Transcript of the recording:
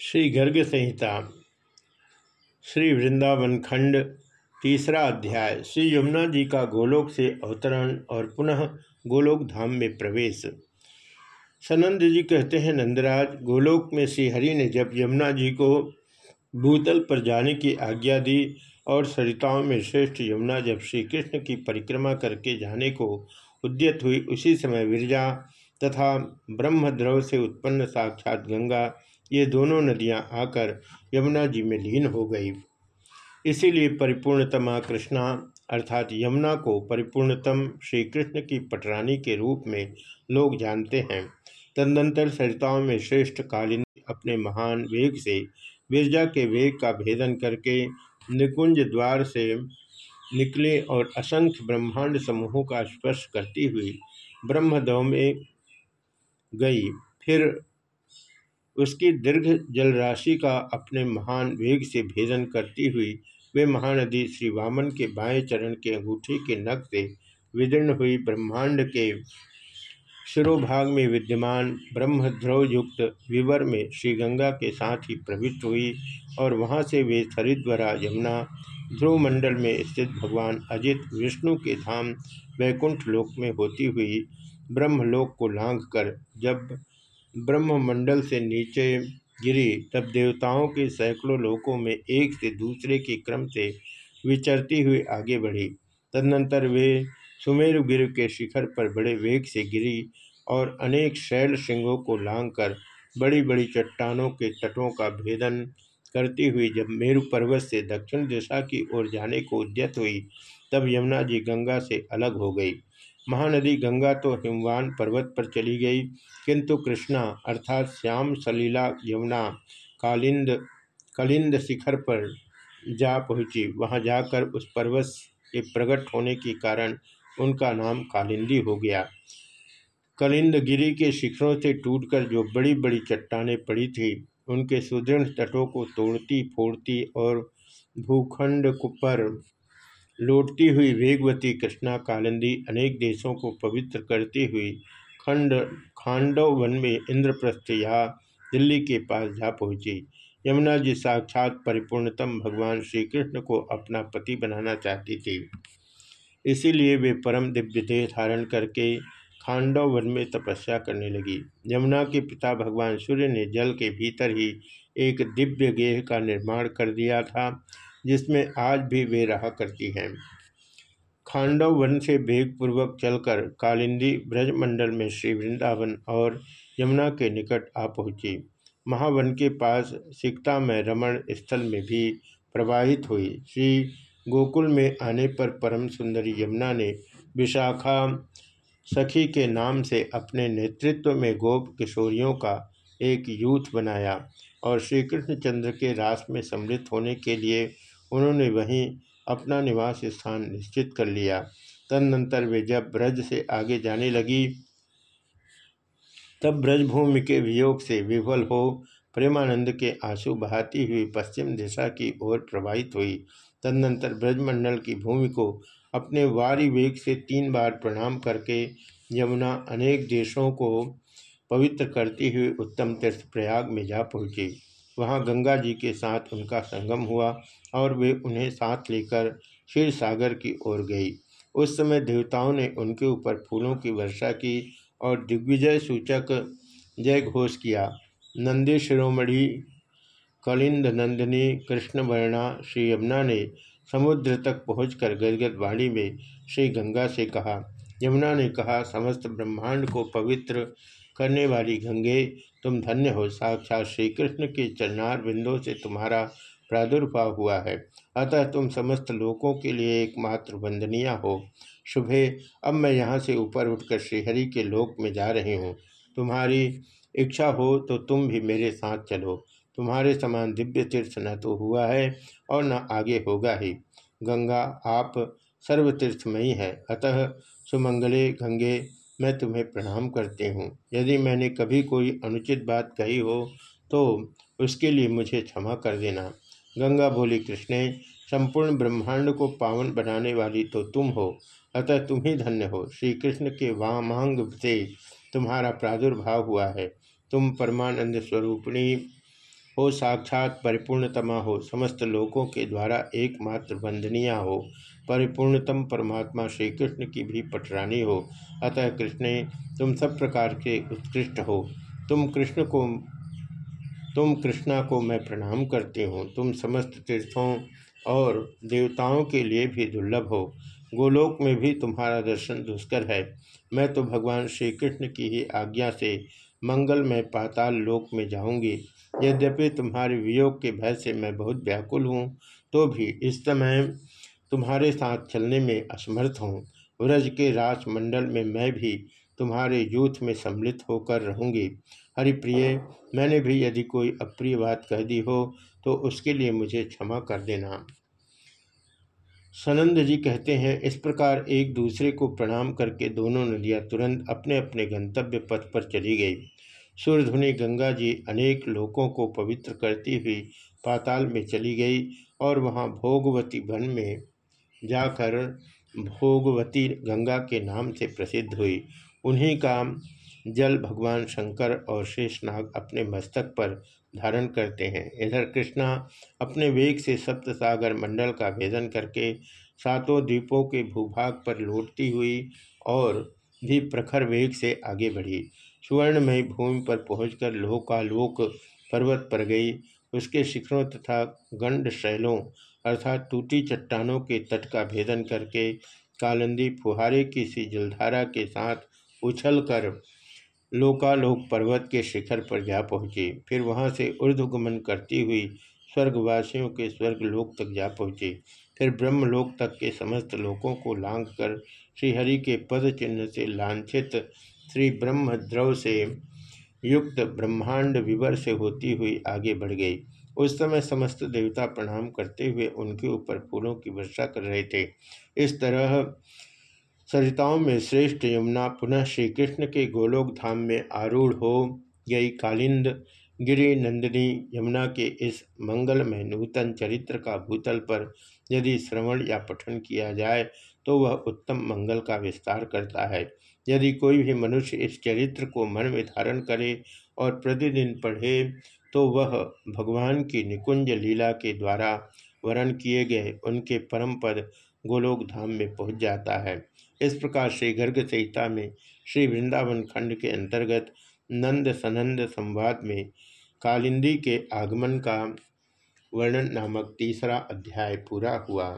श्री गर्ग संहिता, श्री वृंदावन खंड, तीसरा अध्याय, श्री यमुना जी का गोलोक से अवतरण और पुनः गोलोक धाम में प्रवेश। सनंद जी कहते हैं, नंदराज, गोलोक में श्री हरि ने जब यमुना जी को भूतल पर जाने की आज्ञा दी और सरिताओं में श्रेष्ठ यमुना जब श्री कृष्ण की परिक्रमा करके जाने को उद्यत हुई, उसी समय विरजा तथा ब्रह्मद्रव से उत्पन्न साक्षात गंगा, ये दोनों नदियाँ आकर यमुना जी में लीन हो गई। इसीलिए परिपूर्णतमा कृष्णा, अर्थात यमुना को परिपूर्णतम श्री कृष्ण की पटरानी के रूप में लोग जानते हैं। तदनंतर सरिताओं में श्रेष्ठ कालीन अपने महान वेग से विरजा के वेग का भेदन करके निकुंज द्वार से निकले और असंख्य ब्रह्मांड समूहों का स्पर्श करती हुई ब्रह्मदव में गई। फिर उसकी दीर्घ जलराशि का अपने महान वेग से भेदन करती हुई, वे महानदी श्री वामन के बाएँ चरण के अंगूठे के नख से विदीर्ण हुई ब्रह्मांड के शिरोभाग में विद्यमान ब्रह्मध्रव युक्त विवर में श्री गंगा के साथ ही प्रविष्ट हुई और वहाँ से वे हरिद्वरा, यमुना ध्रुव मंडल में स्थित भगवान अजित, विष्णु के धाम, वैकुंठ लोक में होती हुई ब्रह्मलोक को लांघ कर जब ब्रह्ममंडल से नीचे गिरी तब देवताओं के सैकड़ों लोकों में एक से दूसरे के क्रम से विचरती हुई आगे बढ़ी। तदनंतर वे सुमेरुगिर के शिखर पर बड़े वेग से गिरी और अनेक शैल सिंहों को लांग कर बड़ी बड़ी चट्टानों के तटों का भेदन करती हुई जब मेरु पर्वत से दक्षिण दिशा की ओर जाने को उद्यत हुई, तब यमुना जी गंगा से अलग हो गई। महानदी गंगा तो हिमवान पर्वत पर चली गई, किंतु कृष्णा अर्थात श्याम सलीला यमुना कालिंद, कलिंद शिखर पर जा पहुँची। वहाँ जाकर उस पर्वत के प्रकट होने के कारण उनका नाम कालिंदी हो गया। कलिंद गिरी के शिखरों से टूटकर जो बड़ी बड़ी चट्टानें पड़ी थी, उनके सुदृढ़ तटों को तोड़ती फोड़ती और भूखंड पर लौटती हुई वेगवती कृष्णा कालिंदी अनेक देशों को पवित्र करती हुई खंड, खांडव वन में इंद्रप्रस्थ या दिल्ली के पास जा पहुँची। यमुना जी साक्षात परिपूर्णतम भगवान श्री कृष्ण को अपना पति बनाना चाहती थी। इसीलिए वे परम दिव्य देह धारण करके खांडव वन में तपस्या करने लगी। यमुना के पिता भगवान सूर्य ने जल के भीतर ही एक दिव्य गेह का निर्माण कर दिया था। जिसमें आज भी वे रहा करती हैं। खांडव वन से वेगपूर्वक चलकर कालिंदी ब्रजमंडल में श्री वृंदावन और यमुना के निकट आ पहुँची। महावन के पास सिकता में रमण स्थल में भी प्रवाहित हुई। श्री गोकुल में आने पर परम सुंदरी यमुना ने विशाखा सखी के नाम से अपने नेतृत्व में गोप किशोरियों का एक यूथ बनाया और श्री कृष्णचंद्र के रास में सम्मिलित होने के लिए उन्होंने वहीं अपना निवास स्थान निश्चित कर लिया। तदनंतर वे जब ब्रज से आगे जाने लगी, तब ब्रजभूमि के वियोग से विफल हो, प्रेमानंद के आँसू बहाती हुई पश्चिम दिशा की ओर प्रवाहित हुई। तदनंतर ब्रजमंडल की भूमि को अपने वारी वेग से तीन बार प्रणाम करके यमुना अनेक देशों को पवित्र करती हुई उत्तम तीर्थ प्रयाग में जा पहुँची। वहाँ गंगा जी के साथ उनका संगम हुआ और वे उन्हें साथ लेकर क्षीर सागर की ओर गई। उस समय देवताओं ने उनके ऊपर फूलों की वर्षा की और दिग्विजय सूचक जय घोष किया। नंदी शिरोमणि कलिंद नंदिनी कृष्णवर्णा, श्री यमुना ने समुद्र तक पहुंचकर गदगद वाणी में श्री गंगा से कहा। यमुना ने कहा, समस्त ब्रह्मांड को पवित्र करने वाली गंगे, तुम धन्य हो। साक्षात श्री कृष्ण के चरणार बिंदों से तुम्हारा प्रादुर्भाव हुआ है। अतः तुम समस्त लोकों के लिए एकमात्र वंदनीय हो। शुभे, अब मैं यहाँ से ऊपर उठकर श्रीहरि के लोक में जा रही हूँ। तुम्हारी इच्छा हो तो तुम भी मेरे साथ चलो। तुम्हारे समान दिव्य तीर्थ न तो हुआ है और न आगे होगा ही। गंगा, आप सर्वतीर्थमयी है। अतः सुमंगले गंगे मैं तुम्हें प्रणाम करती हूँ। यदि मैंने कभी कोई अनुचित बात कही हो तो उसके लिए मुझे क्षमा कर देना। गंगा बोली, कृष्ण, संपूर्ण ब्रह्मांड को पावन बनाने वाली तो तुम हो, अतः तुम ही धन्य हो। श्री कृष्ण के वामांग से तुम्हारा प्रादुर्भाव हुआ है। तुम परमानंद स्वरूपिणी हो, साक्षात परिपूर्णतमा हो। समस्त लोकों के द्वारा एकमात्र वंदनीय हो। परिपूर्णतम परमात्मा श्री कृष्ण की भी पटरानी हो। अतः कृष्ण, तुम सब प्रकार के उत्कृष्ट हो। तुम कृष्ण को, तुम कृष्णा को मैं प्रणाम करती हूँ। तुम समस्त तीर्थों और देवताओं के लिए भी दुर्लभ हो। गोलोक में भी तुम्हारा दर्शन दुष्कर है। मैं तो भगवान श्री कृष्ण की ही आज्ञा से मंगल में पाताल लोक में जाऊँगी। यद्यपि तुम्हारे वियोग के भय से मैं बहुत व्याकुल हूँ तो भी इस समय तुम्हारे साथ चलने में असमर्थ हूँ। व्रज के राजमंडल में मैं भी तुम्हारे यूथ में सम्मिलित होकर रहूँगी। हरिप्रिय मैंने भी यदि कोई अप्रिय बात कह दी हो तो उसके लिए मुझे क्षमा कर देना। सनंद जी कहते हैं, इस प्रकार एक दूसरे को प्रणाम करके दोनों नदियाँ तुरंत अपने अपने गंतव्य पथ पर चली गई। सूर्यधुनि गंगा जी अनेक लोगों को पवित्र करती हुई पाताल में चली गई और वहाँ भोगवती वन में जाकर भोगवती गंगा के नाम से प्रसिद्ध हुई। उन्हीं का जल भगवान शंकर और शेषनाग अपने मस्तक पर धारण करते हैं। इधर कृष्णा अपने वेग से सप्त सागर मंडल का भेदन करके सातों द्वीपों के भूभाग पर लौटती हुई और भी प्रखर वेग से आगे बढ़ी। सुवर्णमय भूमि पर पहुंचकर लोकालोक पर्वत पर गई। उसके शिखरों तथा गंड शैलों अर्थात टूटी चट्टानों के तट का भेदन करके कालंदी फुहारे की सी जलधारा के साथ उछलकर लोकालोक पर्वत के शिखर पर जा पहुँची। फिर वहाँ से ऊर्ध्वगमन करती हुई स्वर्गवासियों के स्वर्गलोक तक जा पहुँची। फिर ब्रह्मलोक तक के समस्त लोकों को लांग कर श्रीहरि के पद चिन्ह से लांछित श्री ब्रह्मद्रव से युक्त ब्रह्मांड विवर से होती हुई आगे बढ़ गई। उस समय समस्त देवता प्रणाम करते हुए उनके ऊपर फूलों की वर्षा कर रहे थे। इस तरह सरिताओं में श्रेष्ठ यमुना पुनः श्री कृष्ण के गोलोक धाम में आरूढ़ हो गई। कालिंद, गिरी, नंदिनी यमुना के इस मंगलमय नूतन चरित्र का भूतल पर यदि श्रवण या पठन किया जाए तो वह उत्तम मंगल का विस्तार करता है। यदि कोई भी मनुष्य इस चरित्र को मन में धारण करे और प्रतिदिन पढ़े तो वह भगवान की निकुंज लीला के द्वारा वर्ण किए गए उनके परम पद गोलोक धाम में पहुँच जाता है। इस प्रकार श्री गर्ग संहिता में श्री वृंदावन खंड के अंतर्गत नंद सनंद संवाद में कालिंदी के आगमन का वर्णन नामक तीसरा अध्याय पूरा हुआ।